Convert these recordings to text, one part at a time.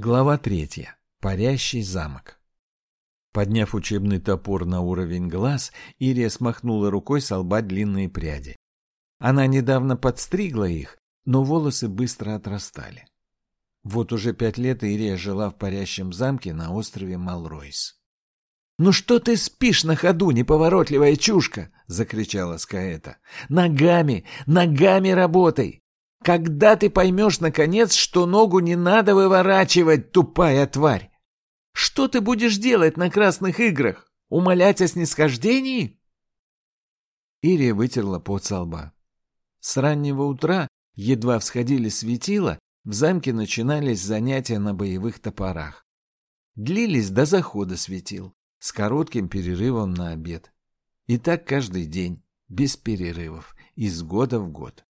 Глава третья. Парящий замок. Подняв учебный топор на уровень глаз, Ирия смахнула рукой с лба длинные пряди. Она недавно подстригла их, но волосы быстро отрастали. Вот уже пять лет Ирия жила в парящем замке на острове Малройс. «Ну что ты спишь на ходу, неповоротливая чушка?» — закричала Скаэта. «Ногами, ногами работай! Когда ты поймешь, наконец, что ногу не надо выворачивать, тупая тварь? Что ты будешь делать на красных играх? Умолять о снисхождении?» Ирия вытерла пот со лба. С раннего утра, едва всходили светила, в замке начинались занятия на боевых топорах. Длились до захода светил, с коротким перерывом на обед. И так каждый день, без перерывов, из года в год.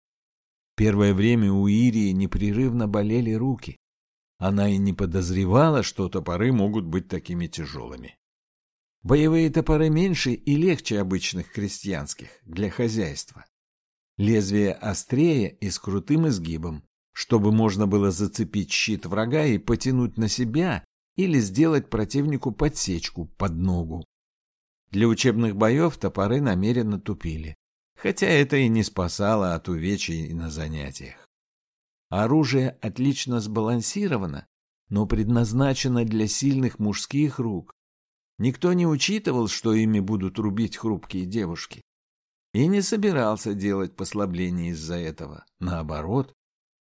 Первое время у Ирии непрерывно болели руки. Она и не подозревала, что топоры могут быть такими тяжелыми. Боевые топоры меньше и легче обычных крестьянских для хозяйства. Лезвие острее и с крутым изгибом, чтобы можно было зацепить щит врага и потянуть на себя или сделать противнику подсечку под ногу. Для учебных боев топоры намеренно тупили хотя это и не спасало от увечий на занятиях. Оружие отлично сбалансировано, но предназначено для сильных мужских рук. Никто не учитывал, что ими будут рубить хрупкие девушки. И не собирался делать послабление из-за этого. Наоборот,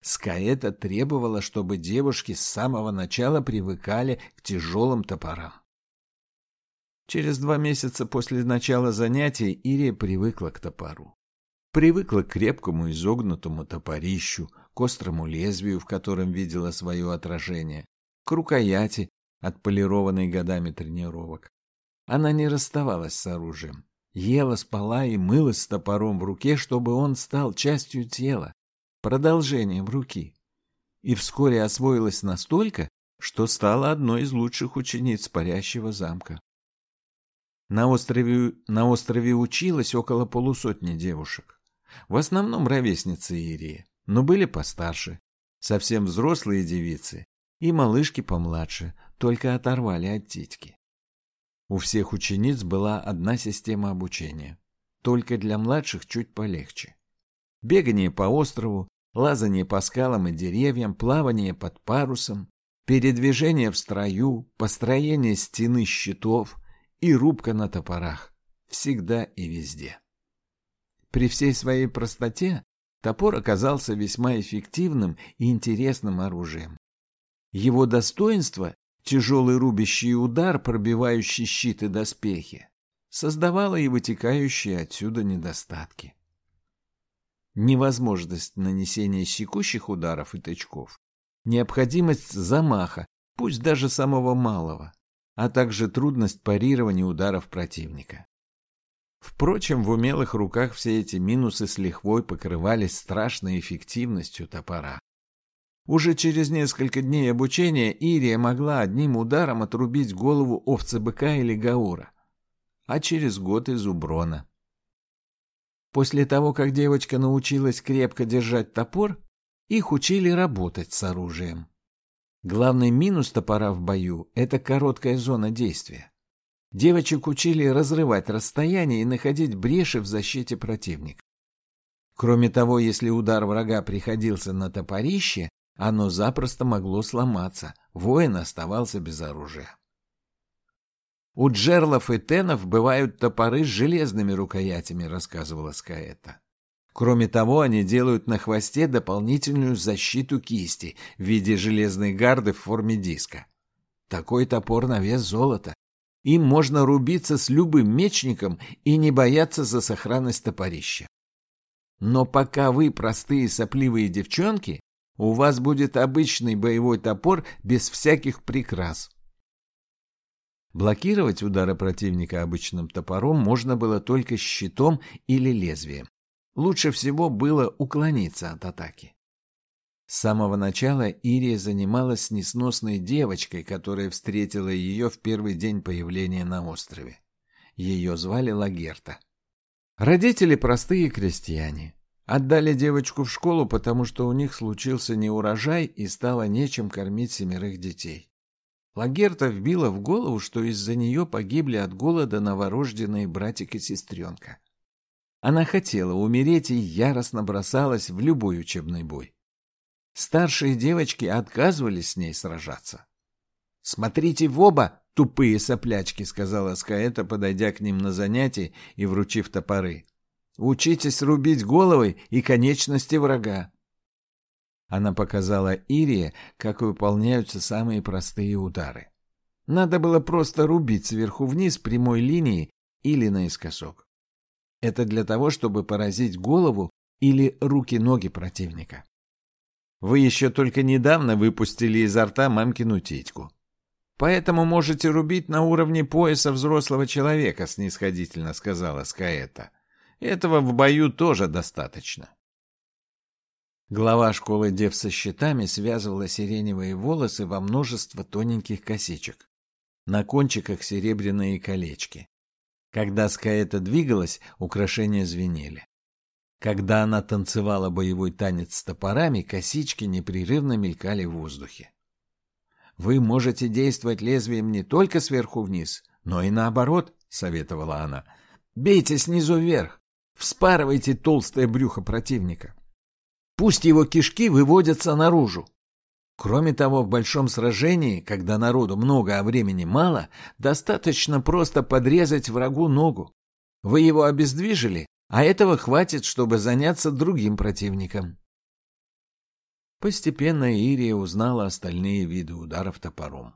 Скаэта требовала, чтобы девушки с самого начала привыкали к тяжелым топорам. Через два месяца после начала занятий Ирия привыкла к топору. Привыкла к крепкому изогнутому топорищу, к острому лезвию, в котором видела свое отражение, к рукояти, отполированной годами тренировок. Она не расставалась с оружием. Ела, спала и мылась с топором в руке, чтобы он стал частью тела, продолжением руки. И вскоре освоилась настолько, что стала одной из лучших учениц парящего замка. На острове, на острове училось около полусотни девушек. В основном ровесницы Ирии, но были постарше, совсем взрослые девицы и малышки помладше, только оторвали от титьки. У всех учениц была одна система обучения, только для младших чуть полегче. Бегание по острову, лазание по скалам и деревьям, плавание под парусом, передвижение в строю, построение стены щитов, и рубка на топорах. Всегда и везде. При всей своей простоте топор оказался весьма эффективным и интересным оружием. Его достоинство – тяжелый рубящий удар, пробивающий щиты доспехи, создавало и вытекающие отсюда недостатки. Невозможность нанесения секущих ударов и тычков, необходимость замаха, пусть даже самого малого, а также трудность парирования ударов противника. Впрочем, в умелых руках все эти минусы с лихвой покрывались страшной эффективностью топора. Уже через несколько дней обучения Ирия могла одним ударом отрубить голову овцы-быка или гаура, а через год и зуброна. После того, как девочка научилась крепко держать топор, их учили работать с оружием. Главный минус топора в бою – это короткая зона действия. Девочек учили разрывать расстояние и находить бреши в защите противника. Кроме того, если удар врага приходился на топорище, оно запросто могло сломаться, воин оставался без оружия. У джерлов и тенов бывают топоры с железными рукоятями, рассказывала Скаэта. Кроме того, они делают на хвосте дополнительную защиту кисти в виде железной гарды в форме диска. Такой топор на вес золота. Им можно рубиться с любым мечником и не бояться за сохранность топорища. Но пока вы простые сопливые девчонки, у вас будет обычный боевой топор без всяких прикрас. Блокировать удары противника обычным топором можно было только щитом или лезвием. Лучше всего было уклониться от атаки. С самого начала Ирия занималась несносной девочкой, которая встретила ее в первый день появления на острове. Ее звали Лагерта. Родители простые крестьяне. Отдали девочку в школу, потому что у них случился неурожай и стало нечем кормить семерых детей. Лагерта вбила в голову, что из-за нее погибли от голода новорожденные братик и сестренка. Она хотела умереть и яростно бросалась в любой учебный бой. Старшие девочки отказывались с ней сражаться. «Смотрите в оба, тупые соплячки», — сказала Скаэта, подойдя к ним на занятие и вручив топоры. «Учитесь рубить головы и конечности врага». Она показала Ирия, как выполняются самые простые удары. Надо было просто рубить сверху вниз прямой линией или наискосок. Это для того, чтобы поразить голову или руки-ноги противника. Вы еще только недавно выпустили изо рта мамкину титьку. Поэтому можете рубить на уровне пояса взрослого человека, снисходительно сказала Скаэта. Этого в бою тоже достаточно. Глава школы дев со щитами связывала сиреневые волосы во множество тоненьких косичек. На кончиках серебряные колечки. Когда Скаэта двигалась, украшения звенели. Когда она танцевала боевой танец с топорами, косички непрерывно мелькали в воздухе. Вы можете действовать лезвием не только сверху вниз, но и наоборот, — советовала она. Бейте снизу вверх, вспарывайте толстое брюхо противника. Пусть его кишки выводятся наружу. Кроме того, в большом сражении, когда народу много, а времени мало, достаточно просто подрезать врагу ногу. Вы его обездвижили, а этого хватит, чтобы заняться другим противником. Постепенно Ирия узнала остальные виды ударов топором.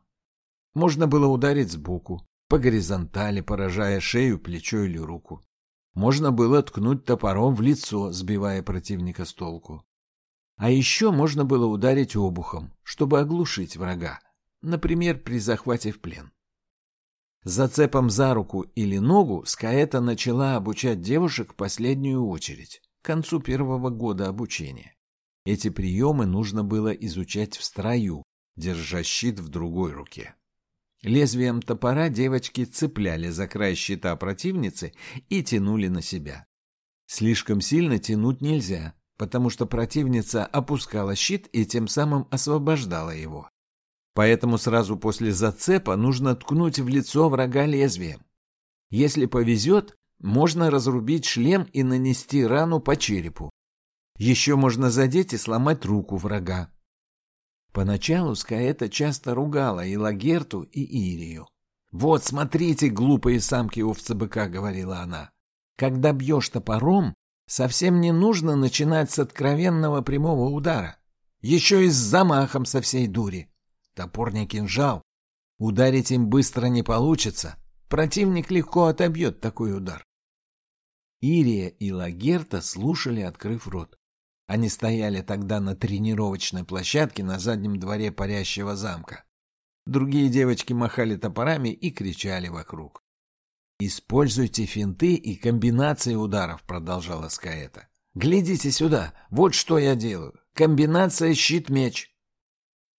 Можно было ударить сбоку, по горизонтали, поражая шею, плечо или руку. Можно было ткнуть топором в лицо, сбивая противника с толку. А еще можно было ударить обухом, чтобы оглушить врага, например, при захвате в плен. Зацепом за руку или ногу Скаэта начала обучать девушек в последнюю очередь, к концу первого года обучения. Эти приемы нужно было изучать в строю, держа щит в другой руке. Лезвием топора девочки цепляли за край щита противницы и тянули на себя. Слишком сильно тянуть нельзя, потому что противница опускала щит и тем самым освобождала его. Поэтому сразу после зацепа нужно ткнуть в лицо врага лезвием. Если повезет, можно разрубить шлем и нанести рану по черепу. Еще можно задеть и сломать руку врага. Поначалу Скаэта часто ругала и Лагерту, и Ирию. «Вот, смотрите, глупые самки овцы-быка», — говорила она. «Когда бьешь топором, совсем не нужно начинать с откровенного прямого удара. Еще и с замахом со всей дури. Топор не кинжал. Ударить им быстро не получится. Противник легко отобьет такой удар». Ирия и Лагерта слушали, открыв рот. Они стояли тогда на тренировочной площадке на заднем дворе парящего замка. Другие девочки махали топорами и кричали вокруг. «Используйте финты и комбинации ударов», — продолжала Скаэта. «Глядите сюда, вот что я делаю. Комбинация щит-меч».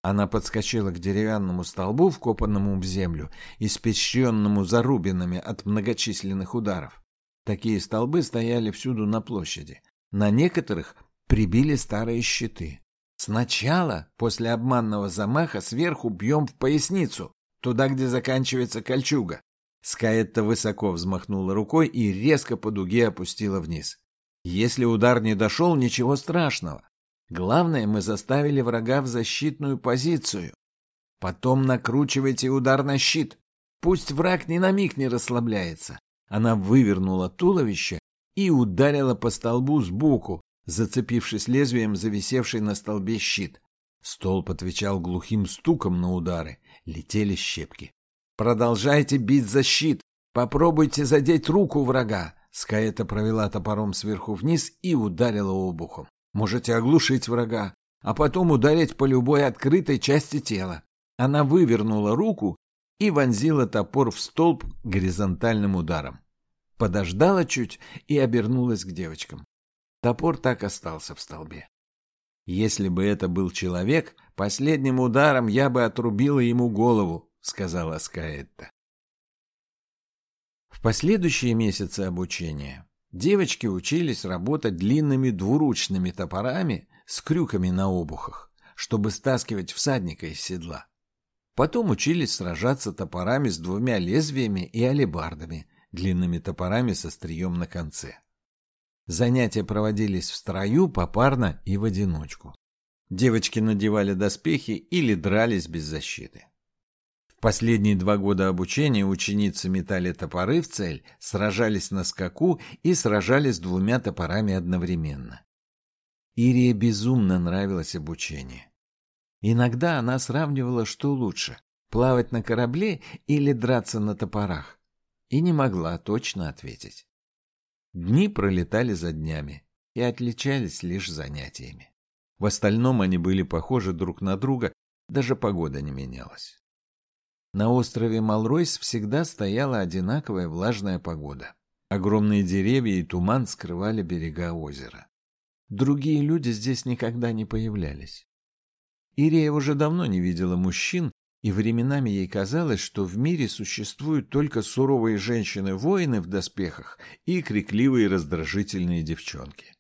Она подскочила к деревянному столбу, вкопанному в землю, испещренному зарубинами от многочисленных ударов. Такие столбы стояли всюду на площади. На некоторых прибили старые щиты. Сначала, после обманного замаха, сверху бьем в поясницу, туда, где заканчивается кольчуга. Скаэтта высоко взмахнула рукой и резко по дуге опустила вниз. Если удар не дошел, ничего страшного. Главное, мы заставили врага в защитную позицию. Потом накручивайте удар на щит. Пусть враг ни на миг не расслабляется. Она вывернула туловище и ударила по столбу сбоку, зацепившись лезвием за висевший на столбе щит. Столб отвечал глухим стуком на удары. Летели щепки. «Продолжайте бить за щит! Попробуйте задеть руку врага!» Скаэта провела топором сверху вниз и ударила обухом. «Можете оглушить врага, а потом ударить по любой открытой части тела». Она вывернула руку и вонзила топор в столб горизонтальным ударом. Подождала чуть и обернулась к девочкам. Топор так остался в столбе. «Если бы это был человек, последним ударом я бы отрубила ему голову», — сказала Скаэтта. В последующие месяцы обучения Девочки учились работать длинными двуручными топорами с крюками на обухах, чтобы стаскивать всадника из седла. Потом учились сражаться топорами с двумя лезвиями и алебардами, длинными топорами со стрием на конце. Занятия проводились в строю, попарно и в одиночку. Девочки надевали доспехи или дрались без защиты. Последние два года обучения ученицы метали топоры в цель, сражались на скаку и сражались двумя топорами одновременно. Ирии безумно нравилось обучение. Иногда она сравнивала, что лучше – плавать на корабле или драться на топорах, и не могла точно ответить. Дни пролетали за днями и отличались лишь занятиями. В остальном они были похожи друг на друга, даже погода не менялась. На острове Малройс всегда стояла одинаковая влажная погода. Огромные деревья и туман скрывали берега озера. Другие люди здесь никогда не появлялись. Ирия уже давно не видела мужчин, и временами ей казалось, что в мире существуют только суровые женщины-воины в доспехах и крикливые раздражительные девчонки.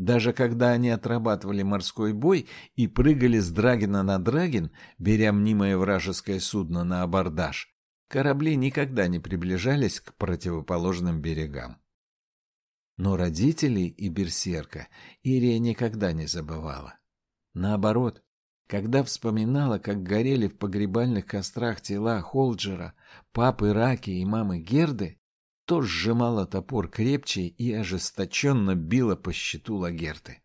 Даже когда они отрабатывали морской бой и прыгали с драгина на драгин, беря мнимое вражеское судно на абордаж, корабли никогда не приближались к противоположным берегам. Но родителей и берсерка Ирия никогда не забывала. Наоборот, когда вспоминала, как горели в погребальных кострах тела Холджера, папы Раки и мамы Герды, то сжимала топор крепче и ожесточенно била по щиту Лагерты.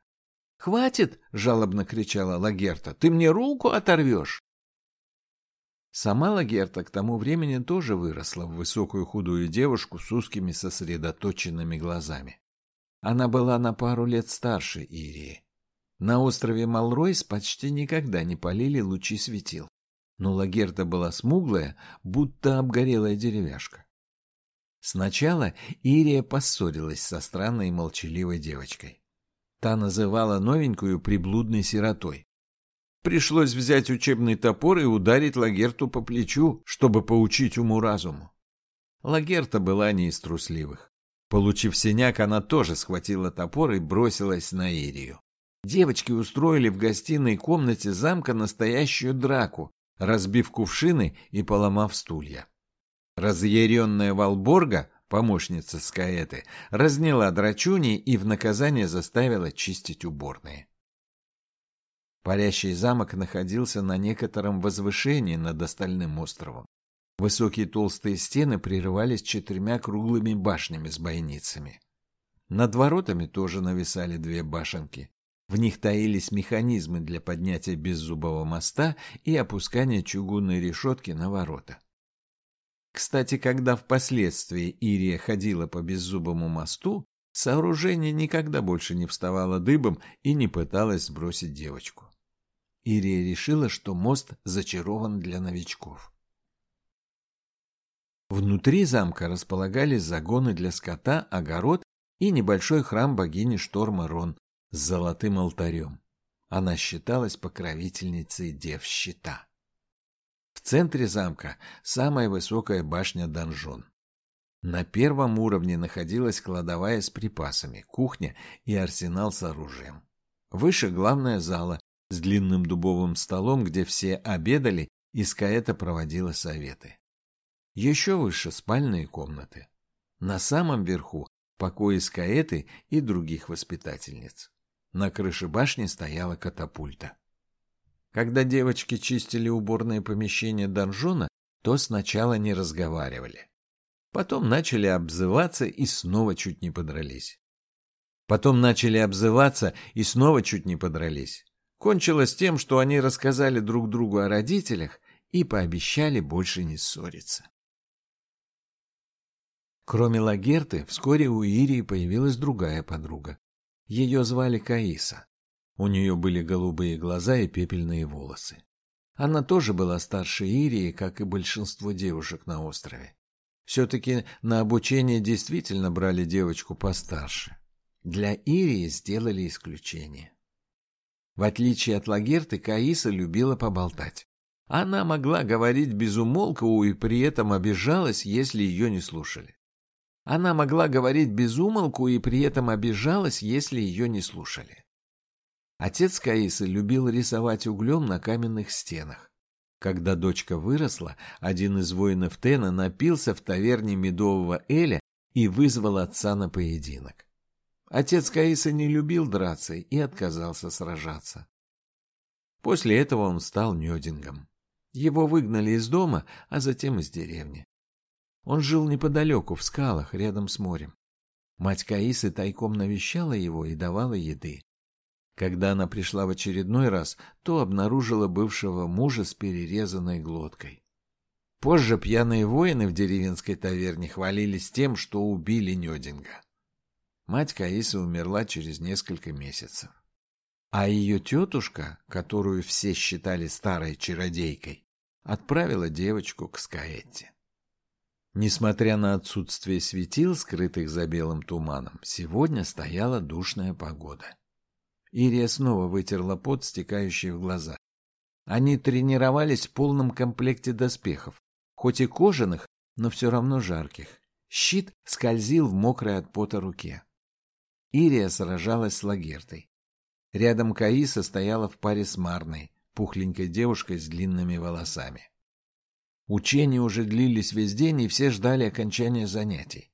«Хватит!» — жалобно кричала Лагерта. «Ты мне руку оторвешь!» Сама Лагерта к тому времени тоже выросла в высокую худую девушку с узкими сосредоточенными глазами. Она была на пару лет старше Ирии. На острове Малройс почти никогда не полили лучи светил, но Лагерта была смуглая, будто обгорелая деревяшка. Сначала Ирия поссорилась со странной молчаливой девочкой. Та называла новенькую приблудной сиротой. Пришлось взять учебный топор и ударить Лагерту по плечу, чтобы поучить уму-разуму. Лагерта была не из трусливых. Получив синяк, она тоже схватила топор и бросилась на Ирию. Девочки устроили в гостиной комнате замка настоящую драку, разбив кувшины и поломав стулья. Разъяренная Валборга, помощница Скаэты, разняла драчуни и в наказание заставила чистить уборные. Парящий замок находился на некотором возвышении над остальным островом. Высокие толстые стены прерывались четырьмя круглыми башнями с бойницами. Над воротами тоже нависали две башенки. В них таились механизмы для поднятия беззубого моста и опускания чугунной решетки на ворота. Кстати, когда впоследствии Ирия ходила по беззубому мосту, сооружение никогда больше не вставало дыбом и не пыталось сбросить девочку. Ирия решила, что мост зачарован для новичков. Внутри замка располагались загоны для скота, огород и небольшой храм богини шторма Рон с золотым алтарем. Она считалась покровительницей дев щита. Центре замка самая высокая башня-донжон. На первом уровне находилась кладовая с припасами, кухня и арсенал с оружием. Выше главная зала с длинным дубовым столом, где все обедали, и Скаэта проводила советы. Еще выше спальные комнаты. На самом верху покои Скаэты и других воспитательниц. На крыше башни стояла катапульта. Когда девочки чистили уборные помещения донжона, то сначала не разговаривали. Потом начали обзываться и снова чуть не подрались. Потом начали обзываться и снова чуть не подрались. Кончилось тем, что они рассказали друг другу о родителях и пообещали больше не ссориться. Кроме Лагерты, вскоре у Ирии появилась другая подруга. Ее звали Каиса. У нее были голубые глаза и пепельные волосы. Она тоже была старше Ирии, как и большинство девушек на острове. Все-таки на обучение действительно брали девочку постарше. Для Ирии сделали исключение. В отличие от Лагерты, Каиса любила поболтать. Она могла говорить без умолку и при этом обижалась, если ее не слушали. Она могла говорить без умолку и при этом обижалась, если ее не слушали. Отец Каисы любил рисовать углем на каменных стенах. Когда дочка выросла, один из воинов Тена напился в таверне медового Эля и вызвал отца на поединок. Отец Каиса не любил драться и отказался сражаться. После этого он стал Нёдингом. Его выгнали из дома, а затем из деревни. Он жил неподалеку, в скалах, рядом с морем. Мать Каисы тайком навещала его и давала еды. Когда она пришла в очередной раз, то обнаружила бывшего мужа с перерезанной глоткой. Позже пьяные воины в деревенской таверне хвалились тем, что убили Нёдинга. Мать Каисы умерла через несколько месяцев. А ее тетушка, которую все считали старой чародейкой, отправила девочку к Скаэтте. Несмотря на отсутствие светил, скрытых за белым туманом, сегодня стояла душная погода. Ирия снова вытерла пот, стекающий в глаза. Они тренировались в полном комплекте доспехов, хоть и кожаных, но все равно жарких. Щит скользил в мокрой от пота руке. Ирия сражалась с Лагертой. Рядом Каиса стояла в паре с Марной, пухленькой девушкой с длинными волосами. Учения уже длились весь день, и все ждали окончания занятий.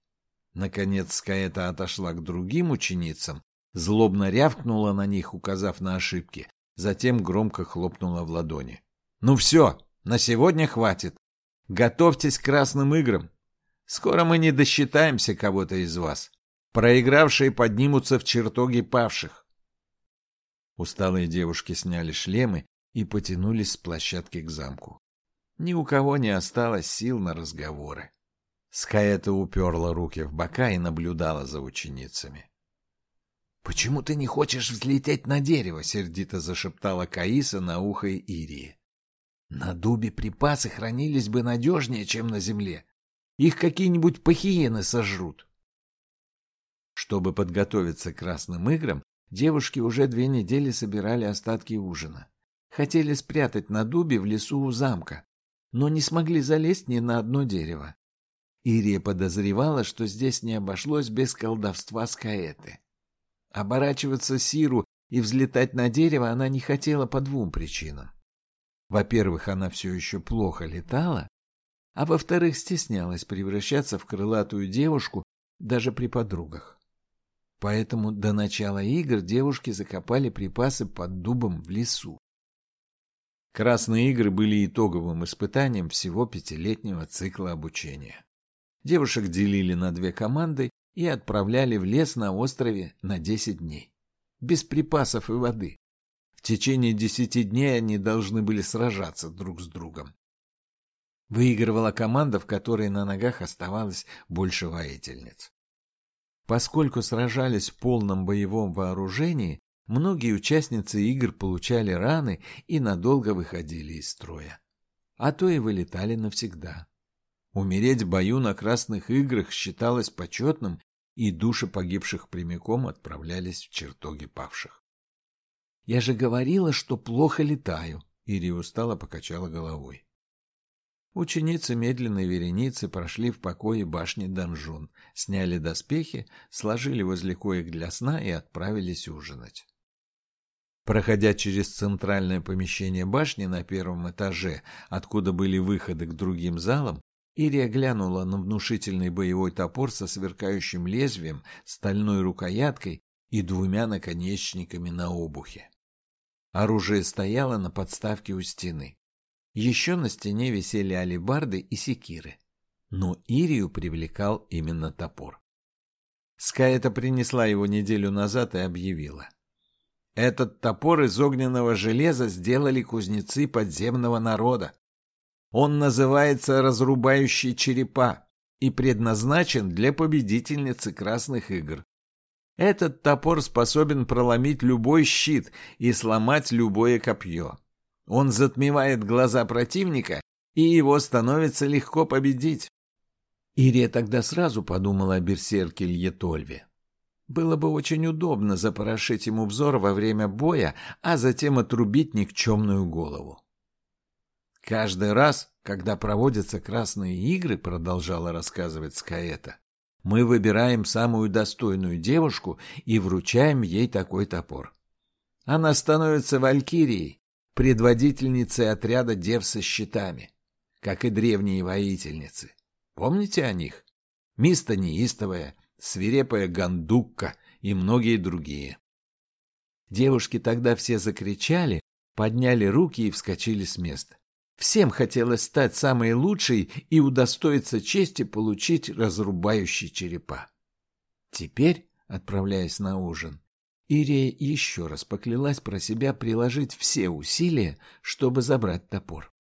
Наконец Скаэта отошла к другим ученицам Злобно рявкнула на них, указав на ошибки. Затем громко хлопнула в ладони. «Ну все, на сегодня хватит. Готовьтесь к красным играм. Скоро мы не досчитаемся кого-то из вас. Проигравшие поднимутся в чертоги павших». Усталые девушки сняли шлемы и потянулись с площадки к замку. Ни у кого не осталось сил на разговоры. Скаэта уперла руки в бока и наблюдала за ученицами. «Почему ты не хочешь взлететь на дерево?» — сердито зашептала Каиса на ухо Ирии. «На дубе припасы хранились бы надежнее, чем на земле. Их какие-нибудь пахиены сожрут». Чтобы подготовиться к красным играм, девушки уже две недели собирали остатки ужина. Хотели спрятать на дубе в лесу у замка, но не смогли залезть ни на одно дерево. Ирия подозревала, что здесь не обошлось без колдовства Скаэты. Оборачиваться Сиру и взлетать на дерево она не хотела по двум причинам. Во-первых, она все еще плохо летала, а во-вторых, стеснялась превращаться в крылатую девушку даже при подругах. Поэтому до начала игр девушки закопали припасы под дубом в лесу. Красные игры были итоговым испытанием всего пятилетнего цикла обучения. Девушек делили на две команды и отправляли в лес на острове на 10 дней. Без припасов и воды. В течение десяти дней они должны были сражаться друг с другом. Выигрывала команда, в которой на ногах оставалось больше воительниц. Поскольку сражались в полном боевом вооружении, многие участницы игр получали раны и надолго выходили из строя. А то и вылетали навсегда. Умереть в бою на Красных Играх считалось почетным, и души погибших прямиком отправлялись в чертоги павших. «Я же говорила, что плохо летаю», — Ири устало покачала головой. Ученицы медленной вереницы прошли в покое башни Данжун, сняли доспехи, сложили возле коек для сна и отправились ужинать. Проходя через центральное помещение башни на первом этаже, откуда были выходы к другим залам, Ирия глянула на внушительный боевой топор со сверкающим лезвием, стальной рукояткой и двумя наконечниками на обухе. Оружие стояло на подставке у стены. Еще на стене висели алебарды и секиры. Но Ирию привлекал именно топор. Скаэта принесла его неделю назад и объявила. Этот топор из огненного железа сделали кузнецы подземного народа. Он называется «Разрубающий черепа» и предназначен для победительницы красных игр. Этот топор способен проломить любой щит и сломать любое копье. Он затмевает глаза противника, и его становится легко победить. Ирия тогда сразу подумала о берсерке Льетольве. Было бы очень удобно запорошить ему взор во время боя, а затем отрубить никчемную голову. Каждый раз, когда проводятся красные игры, продолжала рассказывать Скаэта, Мы выбираем самую достойную девушку и вручаем ей такой топор. Она становится валькирией, предводительницей отряда дев со щитами, как и древние воительницы. Помните о них? Миста неистовая, свирепая гандукка и многие другие. Девушки тогда все закричали, подняли руки и вскочили с места. Всем хотелось стать самой лучшей и удостоиться чести получить разрубающий черепа. Теперь, отправляясь на ужин, Ирия еще раз поклялась про себя приложить все усилия, чтобы забрать топор.